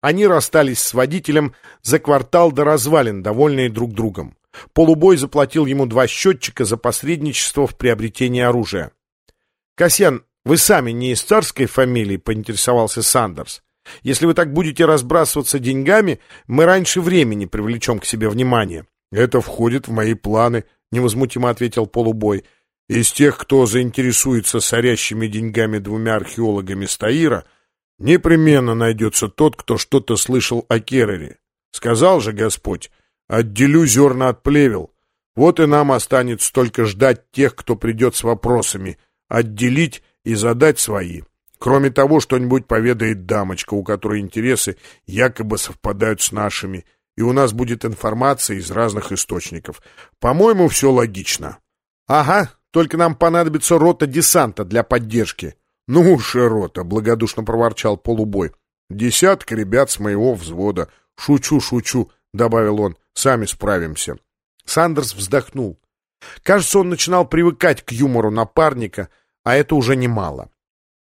Они расстались с водителем за квартал до развалин, довольные друг другом. Полубой заплатил ему два счетчика за посредничество в приобретении оружия. «Касьян, вы сами не из царской фамилии?» — поинтересовался Сандерс. «Если вы так будете разбрасываться деньгами, мы раньше времени привлечем к себе внимание». «Это входит в мои планы», — невозмутимо ответил Полубой. «Из тех, кто заинтересуется сорящими деньгами двумя археологами Стаира, непременно найдется тот, кто что-то слышал о Керере. Сказал же Господь, отделю зерна от плевел. Вот и нам останется только ждать тех, кто придет с вопросами, отделить и задать свои. Кроме того, что-нибудь поведает дамочка, у которой интересы якобы совпадают с нашими, и у нас будет информация из разных источников. По-моему, все логично. Ага, только нам понадобится рота десанта для поддержки. Ну уж и рота, благодушно проворчал полубой. Десятка ребят с моего взвода. Шучу, шучу, добавил он. Сами справимся. Сандерс вздохнул. Кажется, он начинал привыкать к юмору напарника, а это уже немало.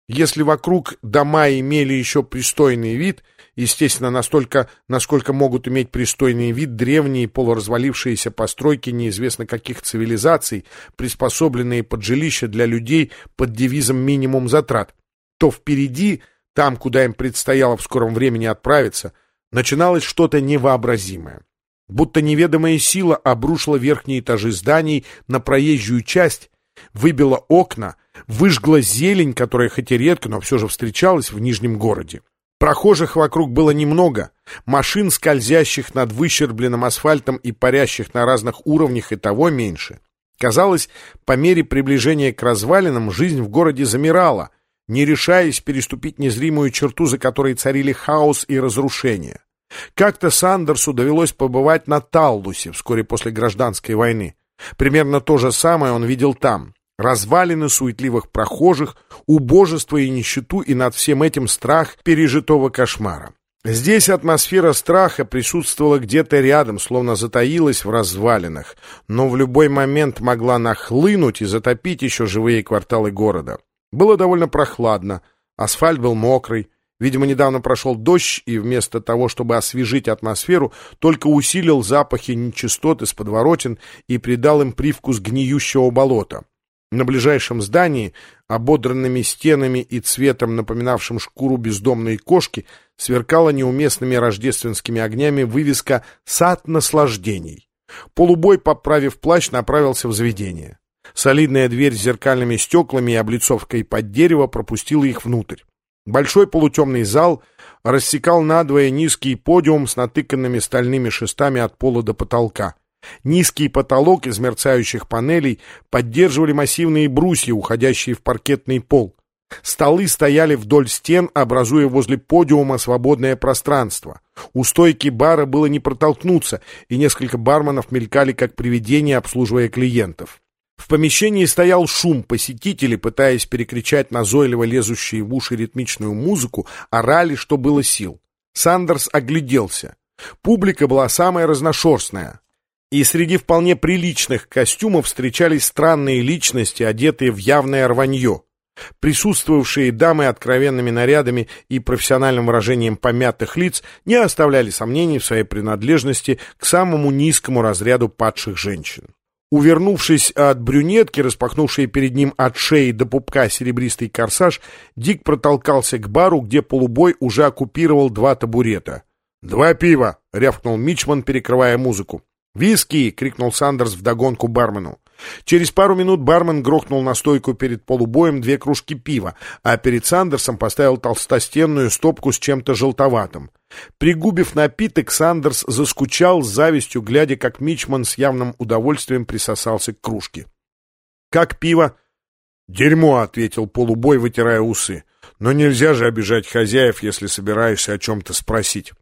Если вокруг дома имели еще пристойный вид, естественно, настолько, насколько могут иметь пристойный вид древние полуразвалившиеся постройки неизвестно каких цивилизаций, приспособленные под жилища для людей под девизом «минимум затрат», то впереди, там, куда им предстояло в скором времени отправиться, начиналось что-то невообразимое. Будто неведомая сила обрушила верхние этажи зданий на проезжую часть, выбила окна, выжгла зелень, которая хоть и редко, но все же встречалась в Нижнем городе. Прохожих вокруг было немного, машин, скользящих над выщербленным асфальтом и парящих на разных уровнях, и того меньше. Казалось, по мере приближения к развалинам жизнь в городе замирала, не решаясь переступить незримую черту, за которой царили хаос и разрушение. Как-то Сандерсу довелось побывать на Таллусе вскоре после гражданской войны. Примерно то же самое он видел там. Развалины суетливых прохожих, убожество и нищету, и над всем этим страх пережитого кошмара. Здесь атмосфера страха присутствовала где-то рядом, словно затаилась в развалинах, но в любой момент могла нахлынуть и затопить еще живые кварталы города. Было довольно прохладно, асфальт был мокрый, Видимо, недавно прошел дождь, и вместо того, чтобы освежить атмосферу, только усилил запахи нечистот из подворотен и придал им привкус гниющего болота. На ближайшем здании, ободранными стенами и цветом, напоминавшим шкуру бездомной кошки, сверкала неуместными рождественскими огнями вывеска «Сад наслаждений». Полубой, поправив плащ, направился в заведение. Солидная дверь с зеркальными стеклами и облицовкой под дерево пропустила их внутрь. Большой полутемный зал рассекал надвое низкий подиум с натыканными стальными шестами от пола до потолка. Низкий потолок из мерцающих панелей поддерживали массивные брусья, уходящие в паркетный пол. Столы стояли вдоль стен, образуя возле подиума свободное пространство. У стойки бара было не протолкнуться, и несколько барменов мелькали как привидения, обслуживая клиентов. В помещении стоял шум, посетители, пытаясь перекричать назойливо лезущие в уши ритмичную музыку, орали, что было сил. Сандерс огляделся. Публика была самая разношерстная. И среди вполне приличных костюмов встречались странные личности, одетые в явное рванье. Присутствовавшие дамы откровенными нарядами и профессиональным выражением помятых лиц не оставляли сомнений в своей принадлежности к самому низкому разряду падших женщин. Увернувшись от брюнетки, распахнувшей перед ним от шеи до пупка серебристый корсаж, Дик протолкался к бару, где полубой уже оккупировал два табурета. «Два пива!» — рявкнул Мичман, перекрывая музыку. «Виски!» — крикнул Сандерс вдогонку бармену. Через пару минут бармен грохнул на стойку перед полубоем две кружки пива, а перед Сандерсом поставил толстостенную стопку с чем-то желтоватым. Пригубив напиток, Сандерс заскучал с завистью, глядя, как Мичман с явным удовольствием присосался к кружке. «Как пиво?» «Дерьмо», — ответил полубой, вытирая усы. «Но нельзя же обижать хозяев, если собираешься о чем-то спросить».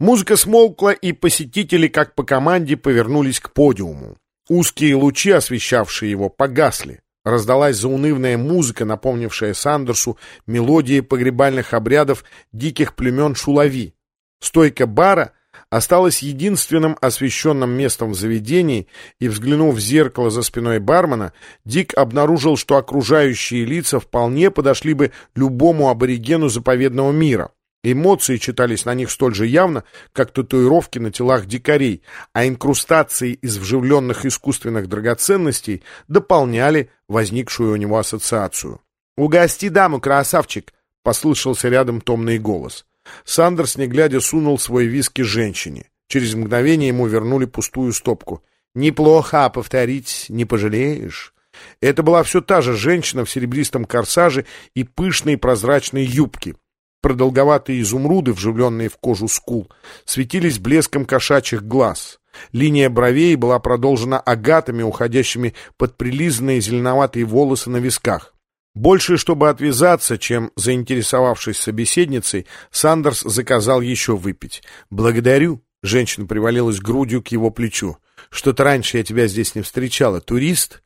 Музыка смолкла, и посетители, как по команде, повернулись к подиуму. Узкие лучи, освещавшие его, погасли. Раздалась заунывная музыка, напомнившая Сандерсу мелодии погребальных обрядов диких племен Шулави. Стойка бара осталась единственным освещенным местом в заведении, и, взглянув в зеркало за спиной бармена, Дик обнаружил, что окружающие лица вполне подошли бы любому аборигену заповедного мира. Эмоции читались на них столь же явно, как татуировки на телах дикарей, а инкрустации из вживленных искусственных драгоценностей дополняли возникшую у него ассоциацию. «Угости даму, красавчик!» — послышался рядом томный голос. Сандерс, не глядя, сунул свой виски женщине. Через мгновение ему вернули пустую стопку. «Неплохо, а повторить не пожалеешь». Это была все та же женщина в серебристом корсаже и пышной прозрачной юбке. Продолговатые изумруды, вживленные в кожу скул, светились блеском кошачьих глаз. Линия бровей была продолжена агатами, уходящими под прилизанные зеленоватые волосы на висках. Больше, чтобы отвязаться, чем заинтересовавшись собеседницей, Сандерс заказал еще выпить. «Благодарю», — женщина привалилась грудью к его плечу. «Что-то раньше я тебя здесь не встречала. Турист?»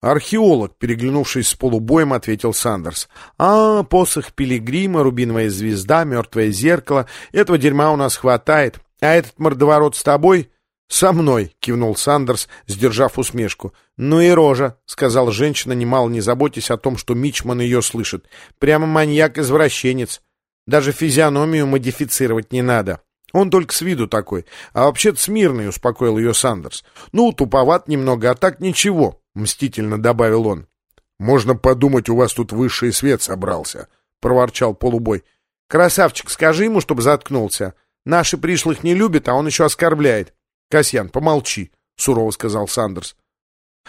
«Археолог», — переглянувшись с полубоем, ответил Сандерс. «А, посох Пилигрима, рубиновая звезда, мертвое зеркало. Этого дерьма у нас хватает. А этот мордоворот с тобой?» «Со мной», — кивнул Сандерс, сдержав усмешку. «Ну и рожа», — сказала женщина, немало не заботясь о том, что Мичман ее слышит. «Прямо маньяк-извращенец. Даже физиономию модифицировать не надо. Он только с виду такой. А вообще-то смирный», — успокоил ее Сандерс. «Ну, туповат немного, а так ничего». — мстительно добавил он. «Можно подумать, у вас тут высший свет собрался», — проворчал полубой. «Красавчик, скажи ему, чтобы заткнулся. Наши пришлых не любят, а он еще оскорбляет». «Касьян, помолчи», — сурово сказал Сандерс.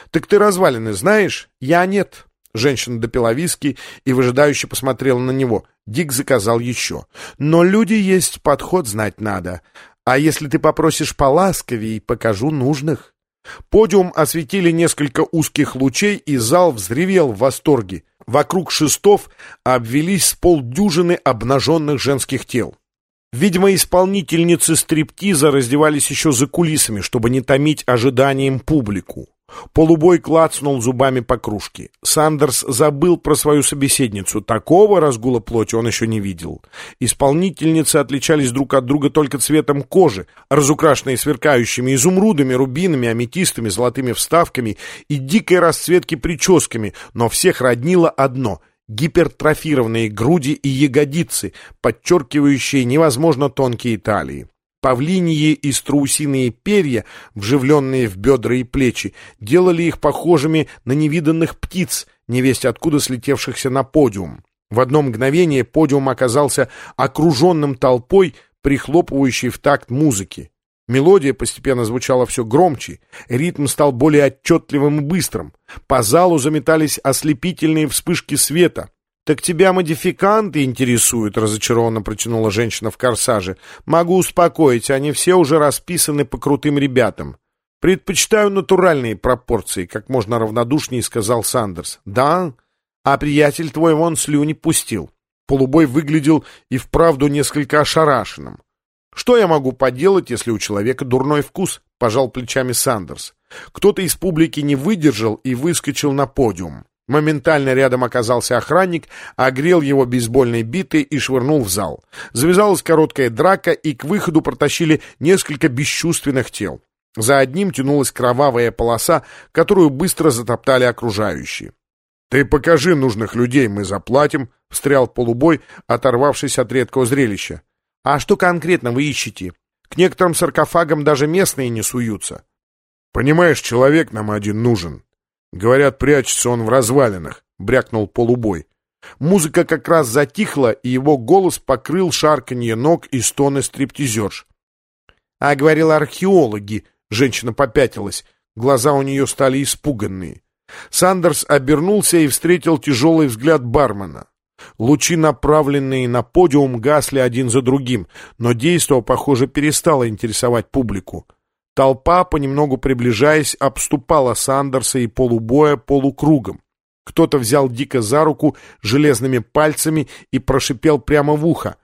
«Так ты развалины знаешь? Я нет». Женщина допила виски и выжидающе посмотрела на него. Дик заказал еще. «Но люди есть, подход знать надо. А если ты попросишь поласковей, покажу нужных». Подиум осветили несколько узких лучей, и зал взревел в восторге. Вокруг шестов обвелись с полдюжины обнаженных женских тел. Видимо, исполнительницы стриптиза раздевались еще за кулисами, чтобы не томить ожиданием публику. Полубой клацнул зубами по кружке. Сандерс забыл про свою собеседницу. Такого разгула плоти он еще не видел. Исполнительницы отличались друг от друга только цветом кожи, разукрашенные сверкающими изумрудами, рубинами, аметистами, золотыми вставками и дикой расцветки прическами, но всех роднило одно — гипертрофированные груди и ягодицы, подчеркивающие невозможно тонкие талии. Павлиньи и страусиные перья, вживленные в бедра и плечи, делали их похожими на невиданных птиц, невесть откуда слетевшихся на подиум. В одно мгновение подиум оказался окруженным толпой, прихлопывающей в такт музыки. Мелодия постепенно звучала все громче, ритм стал более отчетливым и быстрым. По залу заметались ослепительные вспышки света. «Так тебя модификанты интересуют», — разочарованно протянула женщина в корсаже. «Могу успокоить, они все уже расписаны по крутым ребятам». «Предпочитаю натуральные пропорции», — как можно равнодушнее сказал Сандерс. «Да? А приятель твой вон слюни пустил». Полубой выглядел и вправду несколько ошарашенным. «Что я могу поделать, если у человека дурной вкус?» — пожал плечами Сандерс. Кто-то из публики не выдержал и выскочил на подиум. Моментально рядом оказался охранник, огрел его бейсбольной битой и швырнул в зал. Завязалась короткая драка, и к выходу протащили несколько бесчувственных тел. За одним тянулась кровавая полоса, которую быстро затоптали окружающие. «Ты покажи нужных людей, мы заплатим», — встрял полубой, оторвавшись от редкого зрелища. «А что конкретно вы ищете? К некоторым саркофагам даже местные не суются». «Понимаешь, человек нам один нужен. Говорят, прячется он в развалинах, брякнул полубой. Музыка как раз затихла, и его голос покрыл шарканье ног и стоны стриптизерш. А говорила археологи, женщина попятилась, глаза у нее стали испуганные. Сандерс обернулся и встретил тяжелый взгляд бармена. Лучи, направленные на подиум, гасли один за другим, но действо, похоже, перестало интересовать публику. Толпа, понемногу приближаясь, обступала Сандерса и полубоя полукругом. Кто-то взял Дика за руку железными пальцами и прошипел прямо в ухо.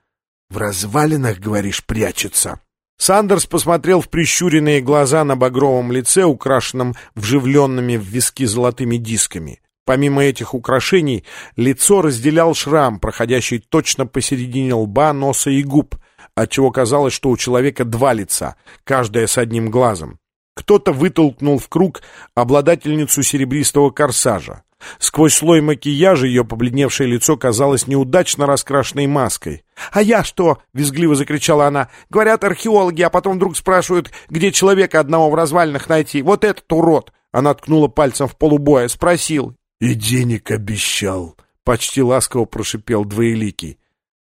«В развалинах, говоришь, прячется?» Сандерс посмотрел в прищуренные глаза на багровом лице, украшенном вживленными в виски золотыми дисками. Помимо этих украшений, лицо разделял шрам, проходящий точно посередине лба, носа и губ — отчего казалось, что у человека два лица, каждое с одним глазом. Кто-то вытолкнул в круг обладательницу серебристого корсажа. Сквозь слой макияжа ее побледневшее лицо казалось неудачно раскрашенной маской. «А я что?» — визгливо закричала она. «Говорят археологи, а потом вдруг спрашивают, где человека одного в развалинах найти. Вот этот урод!» Она ткнула пальцем в полубоя. Спросил. «И денег обещал!» — почти ласково прошипел двоеликий.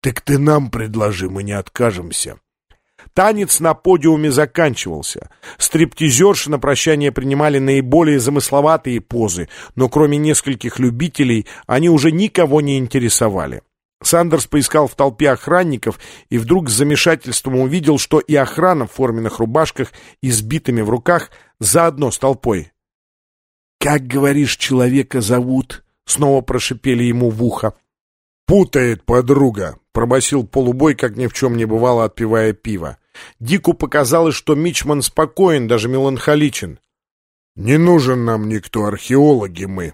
«Так ты нам предложи, мы не откажемся!» Танец на подиуме заканчивался. Стриптизерши на прощание принимали наиболее замысловатые позы, но кроме нескольких любителей они уже никого не интересовали. Сандерс поискал в толпе охранников и вдруг с замешательством увидел, что и охрана в форменных рубашках и с в руках заодно с толпой. «Как, говоришь, человека зовут?» — снова прошипели ему в ухо. «Путает подруга», — пробасил полубой, как ни в чем не бывало, отпивая пиво. Дику показалось, что Мичман спокоен, даже меланхоличен. «Не нужен нам никто, археологи мы».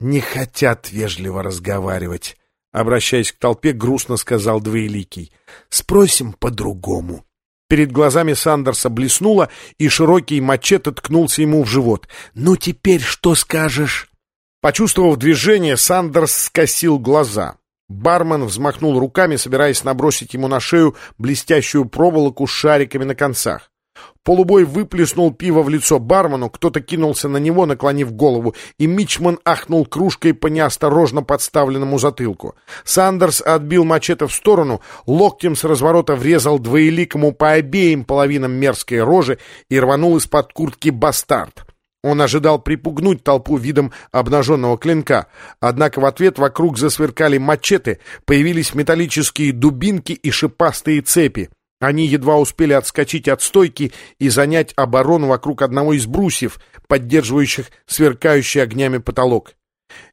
«Не хотят вежливо разговаривать», — обращаясь к толпе, грустно сказал Двоеликий. «Спросим по-другому». Перед глазами Сандерса блеснуло, и широкий мачете ткнулся ему в живот. «Ну теперь что скажешь?» Почувствовав движение, Сандерс скосил глаза. Бармен взмахнул руками, собираясь набросить ему на шею блестящую проволоку с шариками на концах. Полубой выплеснул пиво в лицо бармену, кто-то кинулся на него, наклонив голову, и Мичман ахнул кружкой по неосторожно подставленному затылку. Сандерс отбил мачете в сторону, локтем с разворота врезал двоеликому по обеим половинам мерзкой рожи и рванул из-под куртки бастард. Он ожидал припугнуть толпу видом обнаженного клинка, однако в ответ вокруг засверкали мачете, появились металлические дубинки и шипастые цепи. Они едва успели отскочить от стойки и занять оборону вокруг одного из брусьев, поддерживающих сверкающий огнями потолок.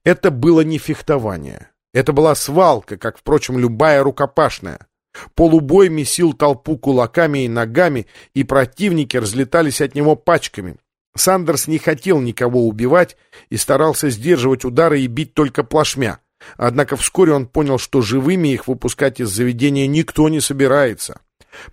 Это было не фехтование. Это была свалка, как, впрочем, любая рукопашная. Полубой месил толпу кулаками и ногами, и противники разлетались от него пачками. Сандерс не хотел никого убивать и старался сдерживать удары и бить только плашмя. Однако вскоре он понял, что живыми их выпускать из заведения никто не собирается.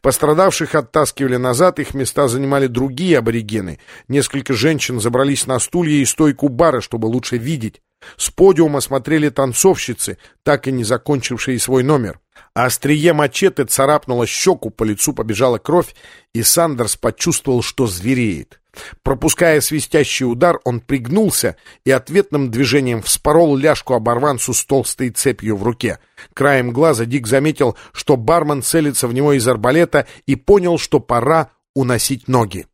Пострадавших оттаскивали назад, их места занимали другие аборигены. Несколько женщин забрались на стулья и стойку бара, чтобы лучше видеть. С подиума смотрели танцовщицы, так и не закончившие свой номер. А острие мачете царапнуло щеку, по лицу побежала кровь, и Сандерс почувствовал, что звереет. Пропуская свистящий удар, он пригнулся и ответным движением вспорол ляжку оборванцу с толстой цепью в руке. Краем глаза Дик заметил, что бармен целится в него из арбалета и понял, что пора уносить ноги.